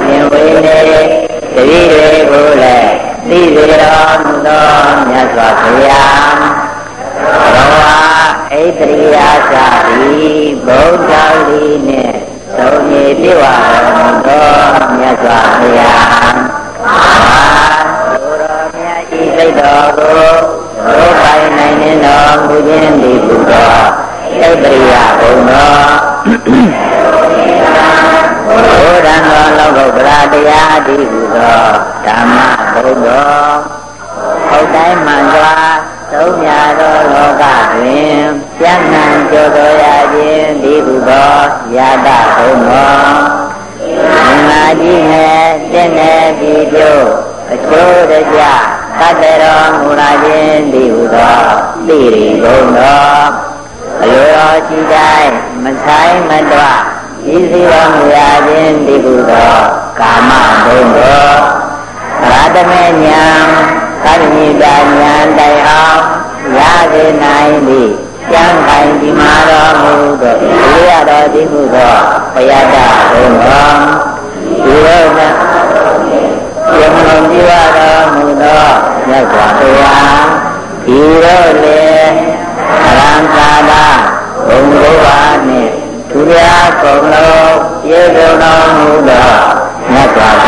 ပြင်ဝေနေတတိတွေကိုလည်းသိစေတော်မူသောမြတ်စွာဘုရားဘဝဣတရိယာသာတိဗုဒ္ဓလီနှင့်သုံးရည်ပြဝတော်မူသောမြတ်စွာဘုရားအာဘုရောမြတ်ဤစိတ်တော်ကိုဘုပိုင်နိုင်နေတော်မူခြင်းဒီဘုရားဣတရိယာဘုံတော် ဘုရားသောလောကုတ္တရာတရားအတိဟုသောဓမ္မဘုဒ္ဓောဟုတ်တိုင်းမှန်စွာသုံးညာသောလောကတွင်ပြန့်နှံ့ကြောတော်ရခြင်းဒီဟုသောယတဘုံတော်မင်္ဂလာကြီးနဲ့တင့်တဲ့ဒီပြုအချိုးတကြသတ္တရောမူလာခြင်းဒီဟုသောသိရိဘုံတော်အလိုတော်ရှိတိုင်းမဆိုင်မတော် ဤစီဝမူရခြင်းဒီဟုသောကာမဘုံတော်ရာတမေညာသတ္တိတာညာတိုင်အောင်ရစေနိုင်သည်ကျမ်းခိုင်ဒီမာတော်မူသောဒီရတော်ဒီမှုသောဘုရားတဘုံတော်ဒီရောကယမလုံးကြည်ရတော်မူသောမြတ်စွာဘုရားဒီရောလေအရံသာတာဘုံဘုရားနှင့် သူရကုန်လုံးပြေဆုံးတော်မူသောမြတ်စွာဘု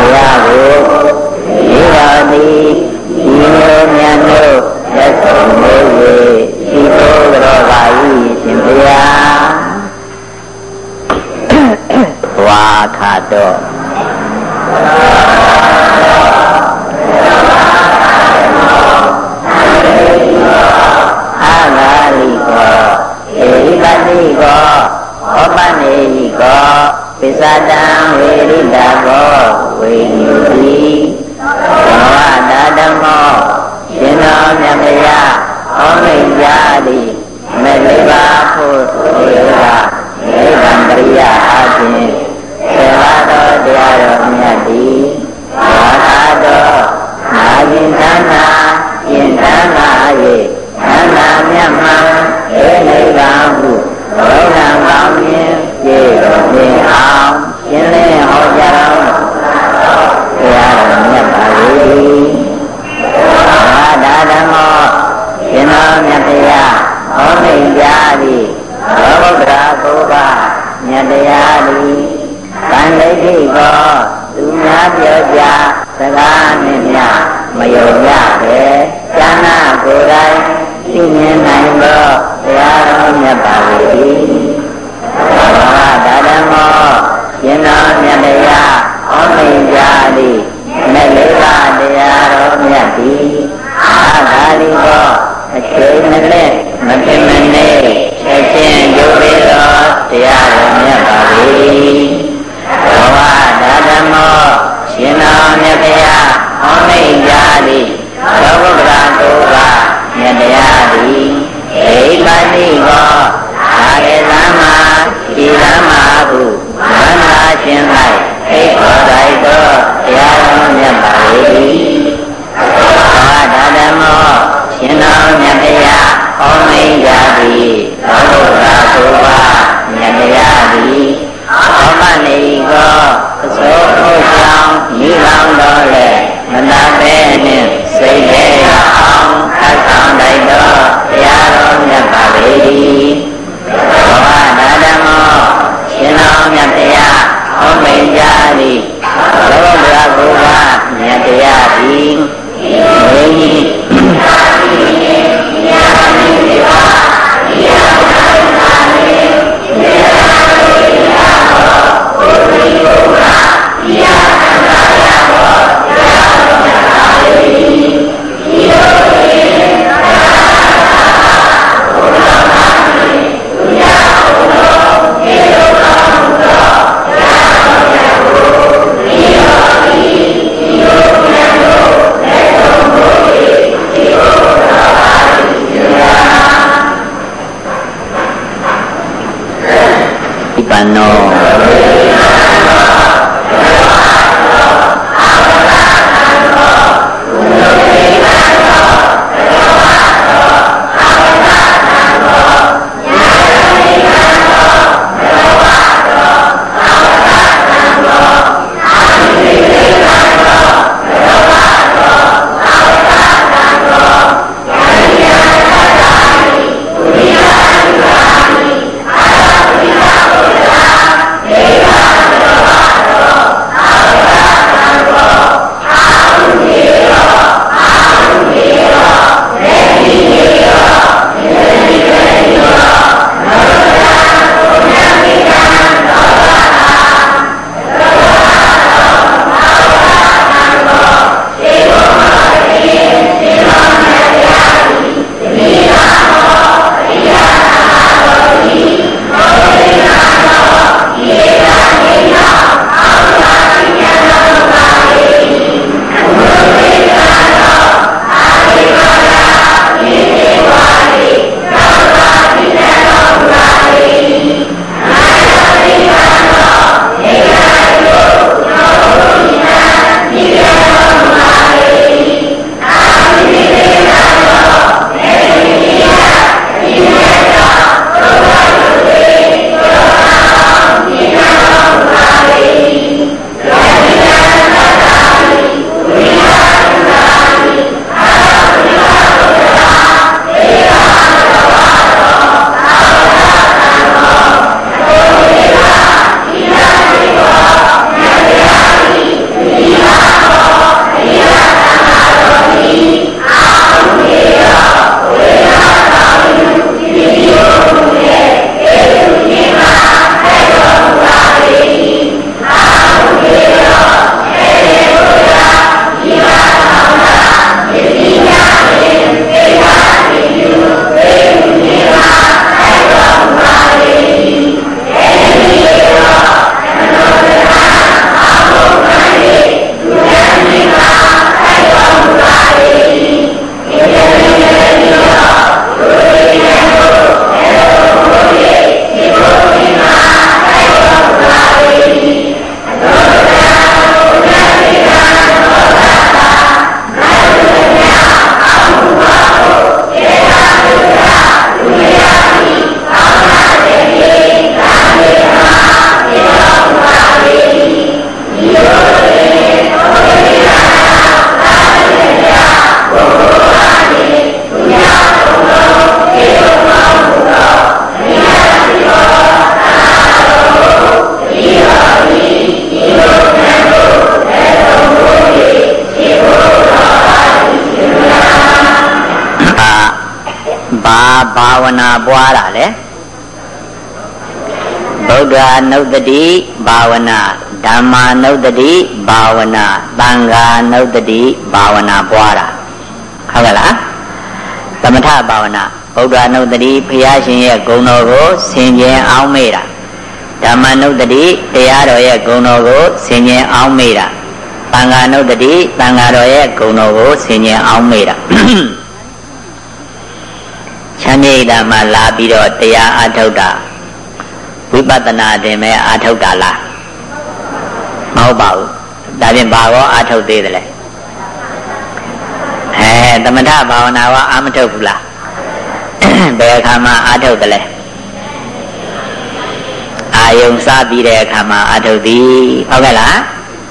မြတ်တရားသည်ဗန္ဓိတိကောသူများပြောကြစကားနှင့်များမယုံကြပဲဉာဏကိုယ်တိုင်သိမြင်နိုင်သောတရားတော်မြတ်ပါလေဘာသာဓမ္မောရှင်တော်မြတ်တရားဟောမိန်ကြသည်မဲ့လေးပါးတရားတော်မြတ်သည်အာသာလိကော အချိန်နဲ့မတင်မနေချက်ချင်းယုတ်ပြီးတော့တရားတော်မြတ်ပါလေဘဝဒါဓမ္မောရှင်တော်မြတ်တရားဟောမိန်ကြသည်သောဘုရား အစိုးဟုတ်ကြောင်းမိလောင်တော်လေမနာပဲနှင့်စိတ်ထဲအောင်အဆောင်တိုင်းတော်တရားတော်မြတ်ပါလေ ဘာဘာဝနာပွားတာလဲဗုဒ္ဓနုတ္တိဘာဝနာဓမ္မာနုတ္တိဘာဝနာသံဃာနုတ္တိဘာဝနာပွားတာဟုတ်ကဲ့လားသမထဘာဝနာဗုဒ္ဓနုတ္တိဘုရားရှင်ရဲ့ဂုဏ်တော်ကိုဆင်ခြင်အောင်မေ့တာဓမ္မနုတ္တိတရားတော်ရဲ့ဂုဏ်တော်ကိုဆင်ခြင်အောင်မေ့တာသံဃာနုတ္တိသံဃာတော်ရဲ့ဂုဏ်တော်ကိုဆင်ခြင်အောင်မေ့တာ ချမ်းမြေ့တာမှလာပြီးတော့တရားအထုတ်တာဝိပဿနာတင်မဲ့အာထုတ်တာလားမဟုတ်ပါဘူးဒါပြင်ဘာရောအာထုတ်သေးတယ်လဲအဲသမထဘာဝနာရောအာမထုတ်ဘူးလားဘယ်အခါမှအာထုတ်တယ်လဲအာယုံစပြီးတဲ့အခါမှာအာထုတ်သည်ဟုတ်ကဲ့လား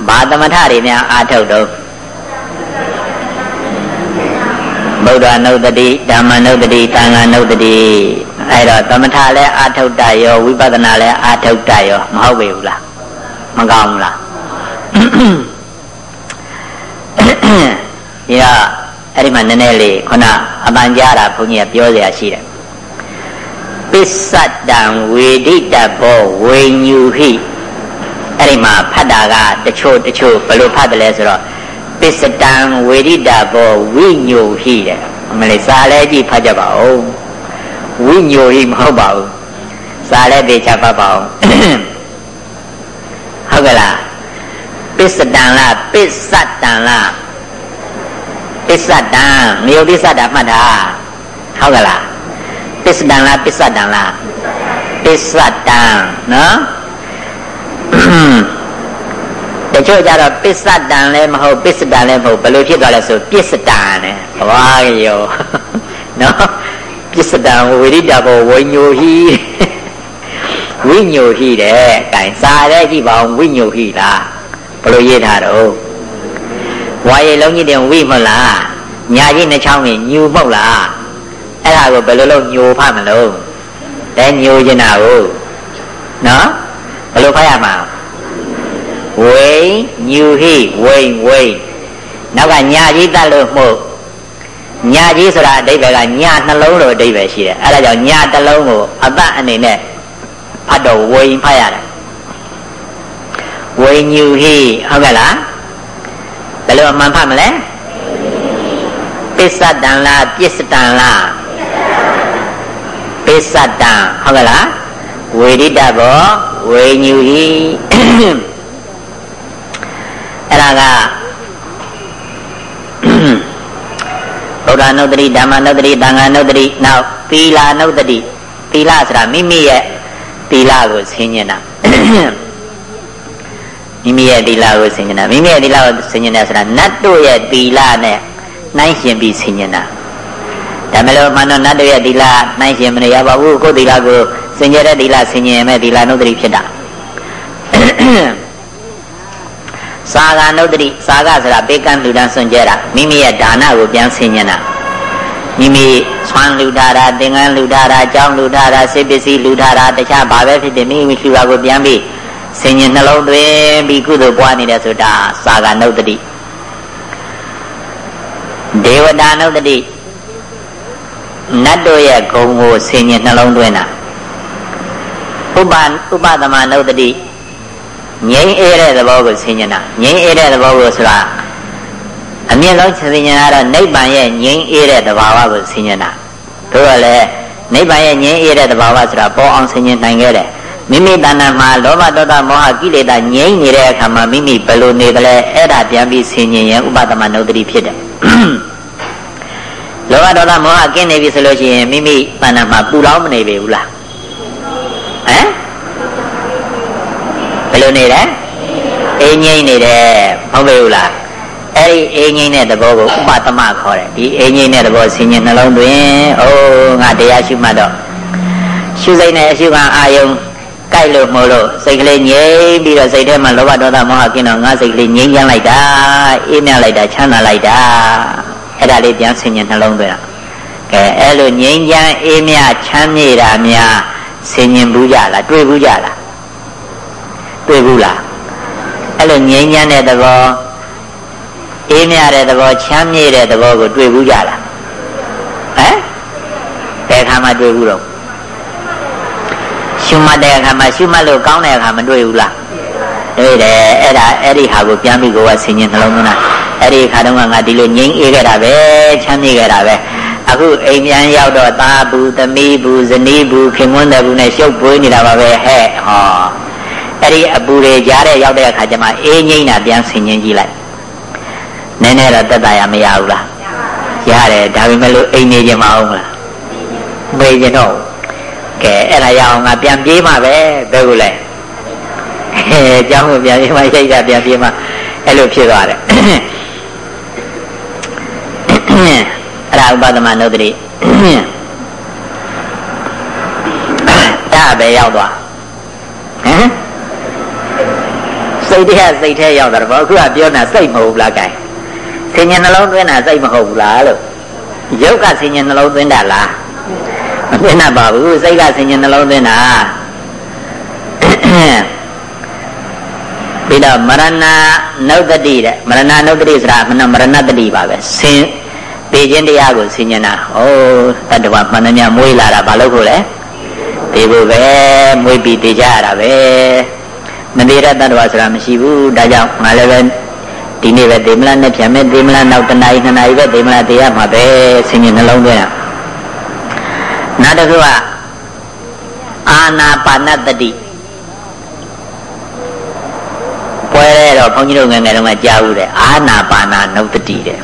ဘာသမထတွေများအာထုတ်တော့ ဗုဒ္ဓနုတ္တိဓမ္မနုတ္တိသံဃာနုတ္တိအဲ့တော့သမထလည်းအာထုတ်တရောဝိပဿနာလည်းအာထုတ်တရောမဟုတ်ပေဘူးလားမကောင်းဘူးလားဒီတော့အဲ့ဒီမှာနည်းနည်းလေးခုနအပန်ကြားတာဘုန်းကြီးကပြောเสียရှိတယ်ပစ္စတံဝေဒိတဘောဝေညူဟိအဲ့ဒီမှာဖတ်တာကတချို့တချို့ဘယ်လိုဖတ်တယ်လဲဆိုတော့ ပစ္စတံဝေဒိတဘောဝိညူဟိတဲ့အမလေးစာလဲကြည့်ဖတ်ကြပါဦးဝိညိုဟိမဟုတ်ပါဘူးစာလည်းသေချာပတ်ပါအောင်ဟုတ်ကဲ့လားပစ္စတံလားပစ္စတံလားပစ္စတံမြို့ပစ္စတံမှတ်တာဟုတ်ကဲ့လားပစ္စတံလားပစ္စတံလားပစ္စတံနော်တ ချို့ကြတော့ပစ္စတံလည်းမဟုတ်ပစ္စတံလည်းမဟုတ်ဘယ်လိုဖြစ်သွားလဲဆိုပစ္စတံနဲ့ဟွာရောနော်ပစ္စတံဝိရိတဘောဝိညိုဟိဝိညိုဟိတဲ့အဲစာရဲကြည့်ပါအောင်ဝိညိုဟိလားဘယ်လိုရေးထားတော့ဝါရီလုံးကြီးတင်ဝိမဟုတ်လားညာကြီးနှချောင်းကြီးညူမဟုတ်လားအဲ့ဒါကိုဘယ်လိုလုပ်ညိုဖတ်မလို့တဲညိုကျင်တာကိုနော်ဘယ်လိုဖတ်ရမှာ ဝိညူဟိဝိဝိနောက်ကညာကြီးတတ်လို့မှုညာကြီးဆိုတာအဓိပ္ပာယ်ကညာနှလုံးလိုအဓိပ္ပာယ်ရှိတယ်အဲဒါကြောင့်ညာတစ်လုံးကိုအတတ်အနေနဲ့ဖတ်တော့ဝိဖတ်ရတယ်ဝိညူဟိဟုတ်ကဲ့လားဘယ်လိုအမှန်ဖတ်မလဲပစ္စတံလားပစ္စတံလားပစ္စတံဟုတ်ကဲ့လားဝေဒိတဘောဝိညူဟိ အဲ့ဒါကဗုဒ္ဓနုတ္တိဓမ္မနုတ္တိသံဃာနုတ္တိနောက်သီလာနုတ္တိသီလဆိုတာမိမိရဲ့သီလကိုဆင်းញတာမိမိရဲ့သီလကိုဆင်ញတာမိမိရဲ့သီလကိုဆင်ញတာဆိုတာနတ်တို့ရဲ့သီလနဲ့နှိုင်းရှင်ပြီးဆင်ញတာဒါမလို့မနောနတ်တို့ရဲ့သီလနှိုင်းရှင်မနေရပါဘူးကိုယ်သီလကိုဆင်ញတဲ့သီလဆင်ញရမယ်သီလနုတ္တိဖြစ်တာ စာဂာနုတ္တိစာဂဆိုတာပေကံလူတန်းစွန့်ကြတာမိမိရဲ့ဒါနကိုပြန်ဆင်ញတာမိမိဆွမ်းလူထားတာသင်္ကန်းလူထားတာကြောင်းလူထားတာစေပစ္စည်းလူထားတာတခြားဘာပဲဖြစ်ဖြစ်မိမိလူတာကိုပြန်ပြီးဆင်ញင်နှလုံးသွင်းပြီးကုသိုလ်ပွားနေတယ်ဆိုတာစာဂာနုတ္တိဒေဝတာနုတ္တိနတ်တို့ရဲ့ဂုံကိုဆင်ញင်နှလုံးသွင်းတာဥပဥပသမနုတ္တိ ငြိမ်းအေးတဲ့သဘောကိုဆင်ញင်တာငြိမ်းအေးတဲ့သဘောကိုဆိုတာအမြင့်ဆုံးဆင်ញင်တာတော့နိဗ္ဗာန်ရဲ့ငြိမ်းအေးတဲ့သဘာဝကိုဆင်ញင်တာတို့ကလည်းနိဗ္ဗာန်ရဲ့ငြိမ်းအေးတဲ့သဘာဝဆိုတာပေါ်အောင်ဆင်ញင်နိုင်ခဲ့တယ်မိမိတဏ္ဍာမှာလောဘဒေါသမောဟကိလေသာငြိမ်းနေတဲ့အခါမှာမိမိဘယ်လိုနေကြလဲအဲ့ဒါပြန်ပြီးဆင်ញင်ရင်ဥပဒမနုဒတိဖြစ်တယ်လောဘဒေါသမောဟကင်းနေပြီဆိုလို့ရှိရင်မိမိတဏ္ဍာမှာပူလောင်မနေပြီဘူးလားဟမ် ဘယ်လိုနေလဲအင်းငိမ့်နေတယ်မဟုတ်ဘူးလားအဲ့ဒီအင်းငိမ့်တဲ့သဘောကိုဥပသမခေါ်တယ်ဒီအင်းငိမ့်တဲ့သဘောဆင်ញင်နှလုံးသွင်းအိုးငါတရားရှုမှတ်တော့ရှုစိတ်နဲ့အရှုခံအာယုံကြိုက်လို့မို့လို့စိတ်ကလေးငြိမ်ပြီးတော့စိတ်ထဲမှာလောဘဒေါသမောဟကင်းတော့ငါစိတ်ကလေးငြိမ်ချမ်းလိုက်တာအေးမြလိုက်တာချမ်းသာလိုက်တာအဲ့ဒါလေးပြန်ဆင်ញင်နှလုံးသွင်းတာကဲအဲ့လိုငြိမ်ချမ်းအေးမြချမ်းမြေတာများဆင်ញင်ဘူးကြလားတွေ့ဘူးကြလား တွေ့ဘူးလားအဲ့လိုငြိမ်းချမ်းတဲ့သဘောအေးမြတဲ့သဘောချမ်းမြေ့တဲ့သဘောကိုတွေ့ဘူးကြလားဟမ်ကဲအခါမှတွေ့ဘူးတော့ရှုမှတ်တဲ့အခါမှာရှုမှတ်လို့ကောင်းတဲ့အခါမတွေ့ဘူးလားတွေ့တယ်အဲ့ဒါအဲ့ဒီဟာကိုပြန်ပြီးကိုယ်ကဆင်ញင်နှလုံးသွင်းတာအဲ့ဒီခါတုန်းကငါဒီလိုငြိမ်းအေးခဲ့တာပဲချမ်းမြေ့ခဲ့တာပဲအခုအိမ်ပြန်ရောက်တော့သားဘူးသမီးဘူးဇနီးဘူးခင်မွန်းတဲ့ဘူးနဲ့ရှုပ်ပွေးနေတာပါပဲဟဲ့ဟော အဲ့ဒီအပူတွေကြားတဲ့ရောက်တဲ့အခါကျမှအေးငိမ့်တာပြန်ဆင်ញင်ကြည့်လိုက်နည်းနည်းတော့တက်တာရမရဘူးလားရတယ်ဒါပေမဲ့လို့အိမ်နေကြမအောင်လားမေးကြတော့ကဲအဲ့ဒါရအောင်ငါပြန်ပြေးမှပဲဘယ်လိုလဲအဲအကြောင်းကိုပြန်ပြေးမှရိတ်တာပြန်ပြေးမှအဲ့လိုဖြစ်သွားတယ်အဲ့ဒါဥပဒမနုဒတိဒါပဲရောက်သွားဟမ် စိတ်ထဲစိတ်ထဲရောက်တာပေါ့အခုကပြောတာစိတ်မဟုတ်ဘူးလားကဲဆင်ញနှလုံးသွင်းတာစိတ်မဟုတ်ဘူးလားလို့ရုပ်ကဆင်ញနှလုံးသွင်းတာလားမသွင်းတတ်ပါဘူးစိတ်ကဆင်ញနှလုံးသွင်းတာပြီးတော့မရဏနုဒတိတဲ့မရဏနုဒတိဆိုတာမနမရဏတတိပါပဲဆင်ပေခြင်းတရားကိုဆင်ញတာဩတတ္တဝမှန်သမျှမွေးလာတာဘာလို့ခို့လဲဒီဖို့ပဲမွေးပြီးတေကြရတာပဲ မသေးတဲ့တတ္တဝဆိုတာမရှိဘူးဒါကြောင့်ငါလည်းပဲဒီနေ့ပဲဒေမလားနဲ့ပြန်မဲ့ဒေမလားနောက်တနားရီနှစ်နာရီပဲဒေမလားတရားမှာပဲဆင်ញနှလုံးသွင်းတာနောက်တစ်ခုကအာနာပါနတတိပွဲရဲတော့ဘုန်းကြီးတို့ငယ်ငယ်တုန်းကကြားဘူးတဲ့အာနာပါနာနုတတိတဲ့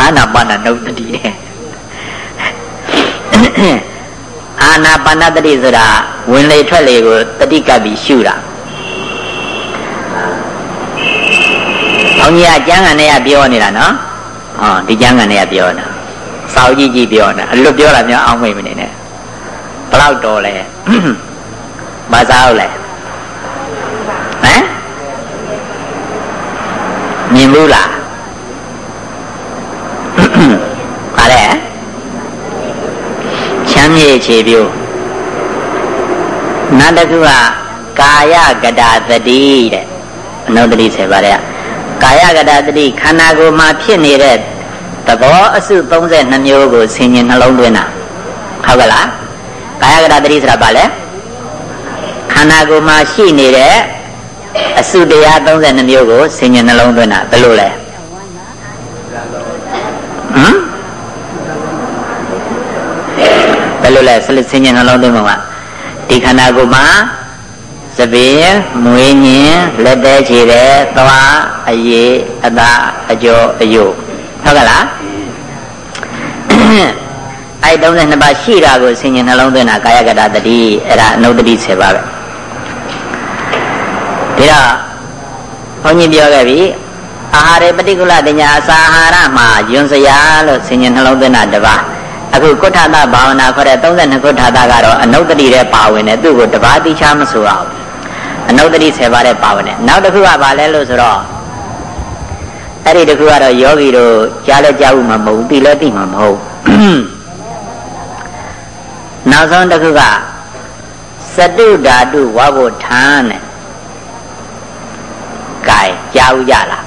အာနာပါနာနုတတိတဲ့ အာနာပါနတတိဆိုတာဝင်လေထွက်လေကိုတတိကပ်ပြီးရှုတာဘုန်းကြီးကကျမ်းဂန်ထဲကပြောနေတာနော်ဟောဒီကျမ်းဂန်ထဲကပြောတာစာအုပ်ကြီးကြီးပြောနေတာအလွတ်ပြောတာများအောင်းမိတ်မနေနဲ့ဘလောက်တော်လဲမစားဘူးလဲဟမ်မြင်ဘူးလားဟာလေချ မ်းမြေခြေပြိုးနောက်တစ်ခုကကာယကတာသတိတဲ့အနုတ္တိဆယ်ပါးတဲ့ကာယကတာသတိခန္ဓာကိုယ်မှာဖြစ်နေတဲ့သဘောအစု32မျိုးကိုဆင်ញင်နှလုံးသွင်းတာဟုတ်ကဲ့လားကာယကတာတတိဆိုတာဘာလဲခန္ဓာကိုယ်မှာရှိနေတဲ့အစုတရား32မျိုးကိုဆင်ញင်နှလုံးသွင်းတာဘယ်လိုလဲဟမ် လို့လဲဆလဆင်းခြင်းနှလုံးသွင်းပုံကဒီခန္ဓာကိုယ်မှာသပင်မွေးညင်လက်သေးခြေတဲ့သွားအရေးအသာအကျော်အယုတ်ဟုတ်ကလားအဲ့32ပါးရှိတာကိုဆင်ញင်နှလုံးသွင်းတာကာယကတတတိအဲ့ဒါအနုတ္တိ10ပါးပဲဒါတော့ဘုန်းကြီးပြောခဲ့ပြီအာဟာရပฏิကုလတညာအစာအာဟာရမှာယွန်းစရာလို့ဆင်ញင်နှလုံးသွင်းတာတပါး အခုကုဋ္ဌသဘာဝနာခေါ်တဲ့32ကုဋ္ဌသကတော့အနုတ္တိတဲ့ပါဝင်တယ်သူ့ကိုတပါးတိချမဆိုအောင်အနုတ္တိ10ပါးတဲ့ပါဝင်တယ်နောက်တစ်ခုကဘာလဲလို့ဆိုတော့အဲ့ဒီတခုကတော့ယောဂီတို့ကြားလဲကြားဘူးမှာမဟုတ်ဘူးသိလဲသိမှာမဟုတ်နောက်ဆုံးတခုကစတုဓာတုဝဘုထံနဲ့ကဲကြားဘူးကြလား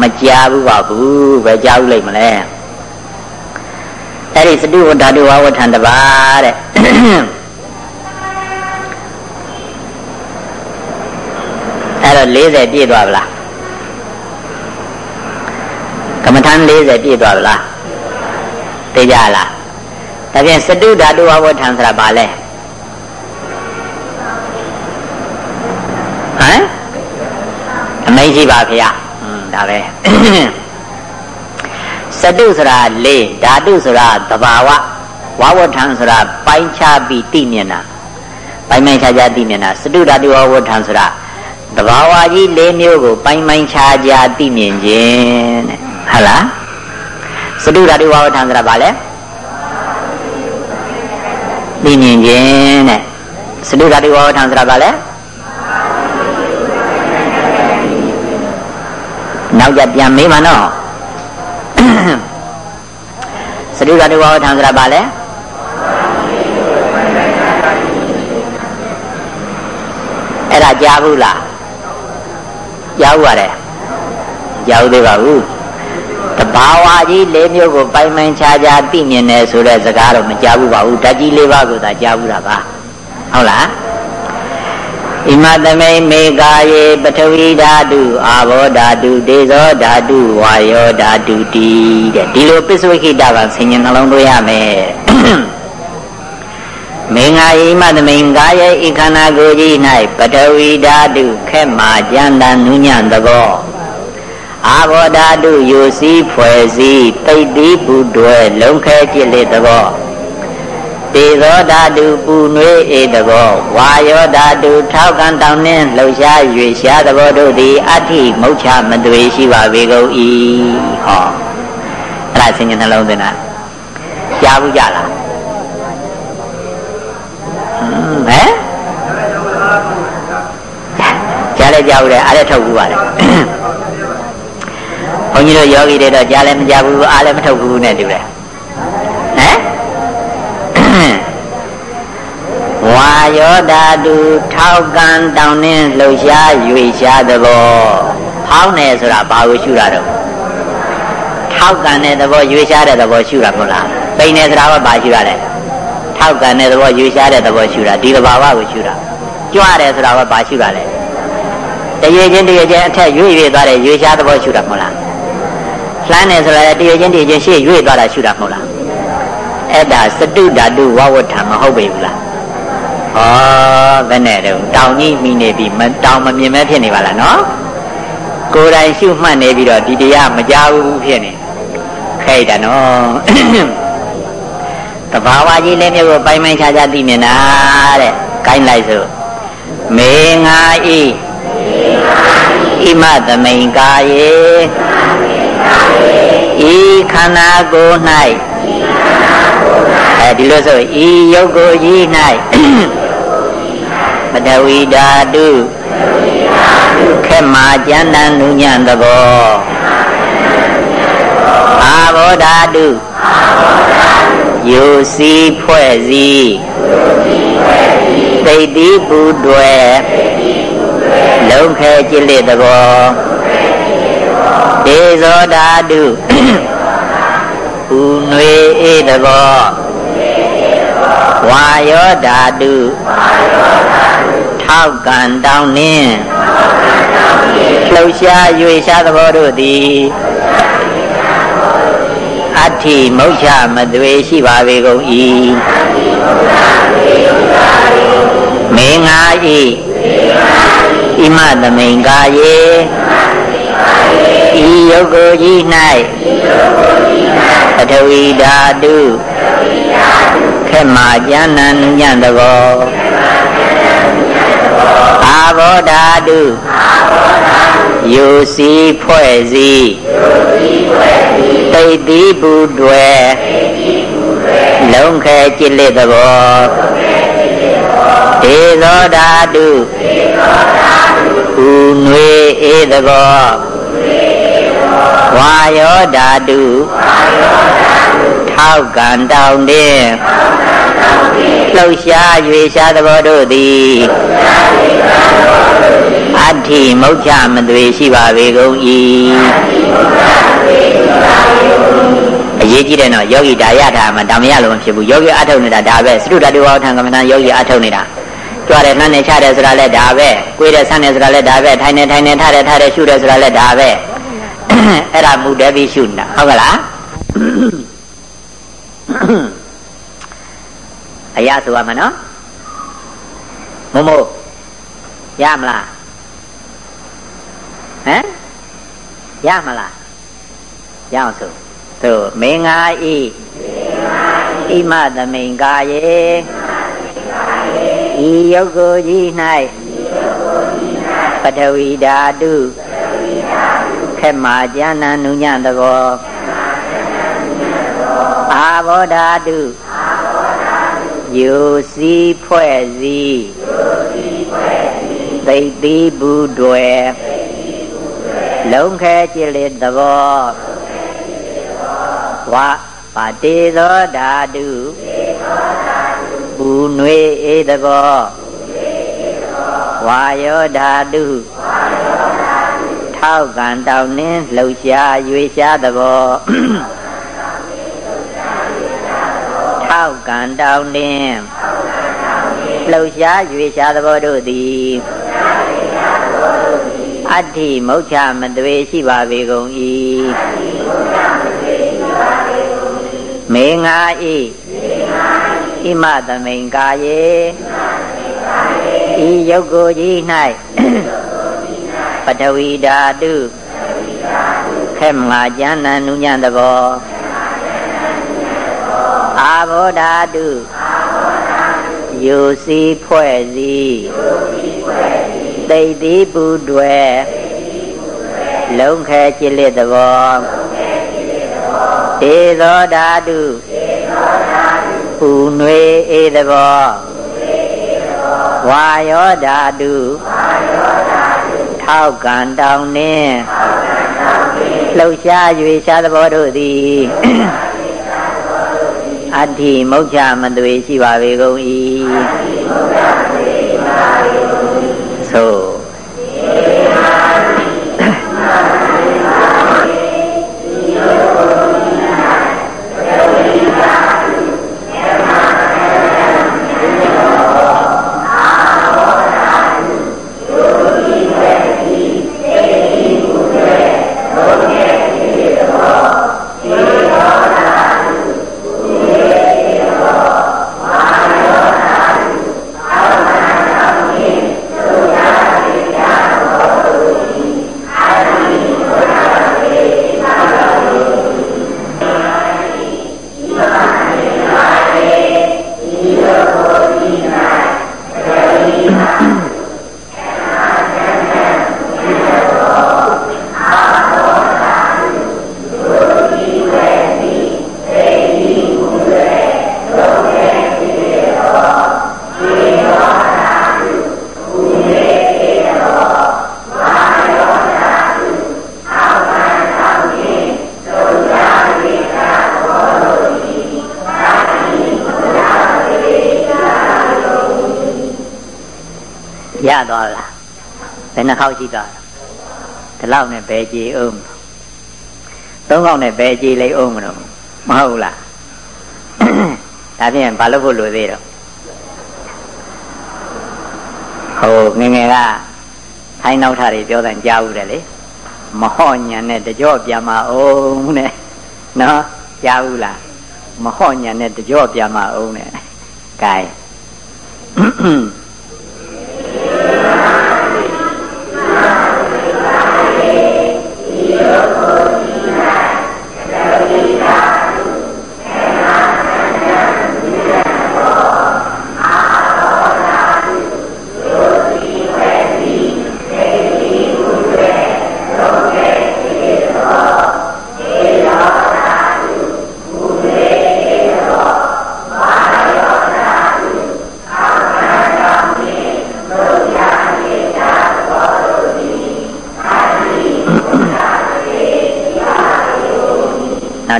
မကြားဘူးပါဘူးပဲကြားဘူးလိမ့်မလဲ အဲ့ဒီစတုဓာတုဝဘုထံတပါးတဲ့အဲ့တော့40ပြည့်သွားဗလားကမ္မထန်40ပြည့်သွားဗလားသိကြလားဒါဖြင့်စတုဓာတုအဝဋ္ဌံဆိုတာဘာလဲဟမ်အမိတ်ရှိပါဖေရอืมဒါပဲ စတုဆိုတာလေးဓာတုဆိုတာသဘာဝဝဝဋ္ဌံဆိုတာပိုင်းခြားပြီးသိမြင်တာပိုင်းပိုင်းခြားခြားသိမြင်တာစတုဓာတုဝဝဋ္ဌံဆိုတာတဘာဝကြီး၄မျိုးကိုပိုင်းပိုင်းခြားခြားသိမြင်ခြင်းတဲ့ဟုတ်လားစတုဓာတုဝဝဋ္ဌံဆိုတာဘာလဲသိမြင်ခြင်းတဲ့စတုဓာတုဝဝဋ္ဌံဆိုတာဘာလဲနောက်ကြပြန်မေးမှာနော် စတုဓာတုဝဝဋ္ဌံဆိုတာဘာလဲအဲ့ဒါကြားဘူးလားကြားဘူးရတယ်ကြားဘူးသေးပါဘူးတဘာဝကြီး၄မျိုးကိုပိုင်ပိုင်ခြားခြားသိမြင်တယ်ဆိုတဲ့စကားတော့မကြားဘူးပါဘူးဓာတ်ကြီး၄ပါးကိုသာကြားဘူးတာပါဟုတ်လား ဣမသမိန်မေကာယေပထဝီဓာတုအာဘောဓာတုဒေဇောဓာတုဝါယောဓာတုတိတဲ့ဒီလိုပစ္စုခိတကဆင်ញင်နှလုံးသွင်းရမယ်မေငါဣမသမိန်ကာယေဤခန္ဓာကိုယ်ကြီး၌ပထဝီဓာတုခက်မှကြံတန်နုညံ့သဘောအာဘောဓာတုယူစည်းဖွဲ့စည်းတိတ်တိပူတွေလုံခဲကြည်လေသဘော တေဇောဓာတုပူနွေးဧတဘောဝါယောဓာတုထောက်ကံတောင်းနှင်းလှုပ်ရှား၍ရှားသဘောတို့သည်အဋ္ဌိမုတ်ချမသွေရှိပါပေကုန်၏ဟောအဲ့ဒါဆင်ញနှလုံးသွင်းတာကြားဘူးကြလားဟမ်ကြားလဲကြားဘူးလေအားလည်းထုတ်ဘူးပါလေဘုန်းကြီးတို့ယောဂီတွေတော့ကြားလည်းမကြားဘူးအားလည်းမထုတ်ဘူးနဲ့တူတယ်ဟမ် ဝါယောဓာတုထောက်ကံတောင်းနှင်းလှုပ်ရှား၍ရှားသဘောဖောင်းတယ်ဆိုတာဘာကိုရှုတာတော့ထောက်ကံတဲ့သဘောရွေရှားတဲ့သဘောရှုတာမဟုတ်လားပိန်တယ်ဆိုတာကဘာရှုရလဲထောက်ကံတဲ့သဘောရွေရှားတဲ့သဘောရှုတာဒီသဘာဝကိုရှုတာကြွတယ်ဆိုတာကဘာရှုတာလဲတရွေချင်းတရွေချင်းအထက်ရွေ့ရွေ့သွားတဲ့ရွေရှားသဘောရှုတာမဟုတ်လားလှမ်းတယ်ဆိုတာတရွေချင်းတရွေချင်းရှေ့ရွေ့သွားတာရှုတာမဟုတ်လားအဲ့ဒါစတုဓာတုဝဝဋ္ဌာမဟုတ်ပေဘူးလား ဩဘယ်နဲ့တော့တောင်ကြီးမိနေပြီမတောင်မမြင်မဲဖြစ်နေပါလားနော်ကိုယ်တိုင်ရှုမှတ်နေပြီးတော့ဒီတရားမကြောက်ဘူးဖြစ်နေခိုက်တာနော်တဘာဝကြီးလေးမျိုးကိုပိုင်ပိုင်ခြားခြားသိမြင်တာတဲ့ကိုင်းလိုက်ဆိုမေငါဤဣမသမိန်ကာယေဤခန္ဓာကိုယ်၌အဲ ဒီလိုဆိုဤယုတ်ကိုကြီး၌ပတဝီဓာတုခက်မာကျမ်းတန်လူညံသဘောအာဘောဓာတုယူစီဖွဲ့စည်းသိတိပူတွေလုံခဲจิตသဘောဒေဇောဓာတုပူနွေအေးသဘော ဝါယောဓာတုထောက်ကံတောင်းနှင်းလှုပ်ရှား၍ရှားသဘောတို့သည်အဋ္ဌိမုတ်ချမသွေရှိပါပေကုန်၏မေငါဤဣမသမိန်ကာယေဤယုတ်ကိုကြီး၌ပထဝီဓာတု ခက်မာကျမ်းနံညံ့တကောအာဘောဓာတုယူစီဖွဲ့စည်းတိတ်တိပူတွေလုံးခဲจิตလက်သဘောဒေဇောဓာတုဥနွေအေးသဘောဝါယောဓာတုထောက်ကံတောင်းတဲ့ လှုပ်ရှား၍ရှားသဘောတို့သည်အဋ္ဌိမုတ်ချမသွေရှိပါပေကုန်၏အရေးကြီးတယ်နော်ယောဂီဒါရတာမှဒါမရလို့မဖြစ်ဘူးယောဂီအထုတ်နေတာဒါပဲသုဒ္ဓတေဝထံကမ္မဋ္ဌာန်းယောဂီအထုတ်နေတာကြွတယ်နှမ်းနေချတယ်ဆိုတာလည်းဒါပဲကိုယ်တယ်ဆန်းတယ်ဆိုတာလည်းဒါပဲထိုင်နေထိုင်နေထားတယ်ထားတယ်ရှုတယ်ဆိုတာလည်းဒါပဲအဲ့ဒါမူတယ်ပြီးရှုနေတာဟုတ်ကလား အရာဆိုရမှာနော်မမို့ရမလားဟမ်ရမလားရအောင်ဆိုသို့မင်္ဂာဤဣမသမိန်ကာယေဤယုတ်ကိုကြီး၌ပထဝီဓာတုခက်မာကျမ်းနံနုညံတကောအာဘောဓာတု ယူစီဖွဲ့စည်းသိတိဘူးတွေလုံးခဲจิตသဘောဝါပါတေသောဓာတုဘူနွေဧသဘောဝါယောဓာတုထထောက်ကံတောင်းနှင်းလှုပ်ရှားရွေရှားသဘော ထောက်ကံတောင်းနှင်းလှုပ်ရှားရွေရှားသဘောတို့သည်အတ္ထိမုတ်ချမသွေရှိပါပေကုန်၏မေငါဤဣမသမိန်ကာယေဤယုတ်ကိုကြီး၌ပထဝီဓာတုခဲမငါကျမ်းနံနုညံ့သဘော အာဘောဓာတုယူစီဖွဲ့စည်းသိတိပူတွေလုံးခဲจิตလက်သဘောဧသောဓာတုပူနွေဧသဘောဝါယောဓာတုထောက်ကံတောင်းနှင်းလှုပ်ရှား၍ရှားသဘောတို့သည် အတ္တိမုတ်ချမသွေရှိပါပေကုန်၏ ရသွားလားဘယ်နှခေါက်ရှိသွားလဲဒီလောက်နဲ့ဘယ်ကြည်အောင်သုံးခေါက်နဲ့ဘယ်ကြည်လိုက်အောင်မလို့မဟုတ်လားဒါဖြင့်ဘာလို့ဖို့လိုသေးတော့ဟိုငငယ်ကထိုင်းနောက်ထတွေပြောတဲ့ကြားဦးတယ်လေမဟော့ညံနဲ့တကြော့ပြန်မအောင်နဲ့နော်ကြားဦးလားမဟော့ညံနဲ့တကြော့ပြန်မအောင်နဲ့ gain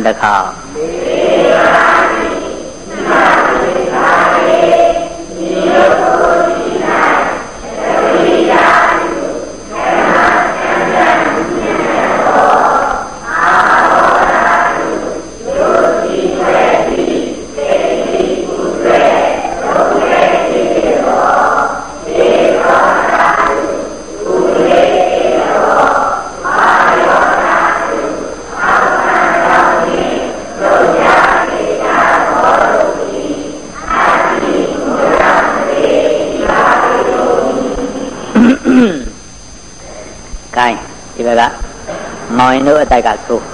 နောက်တစ်ခါကိုင်းဒီဘက်က မောင်ရင်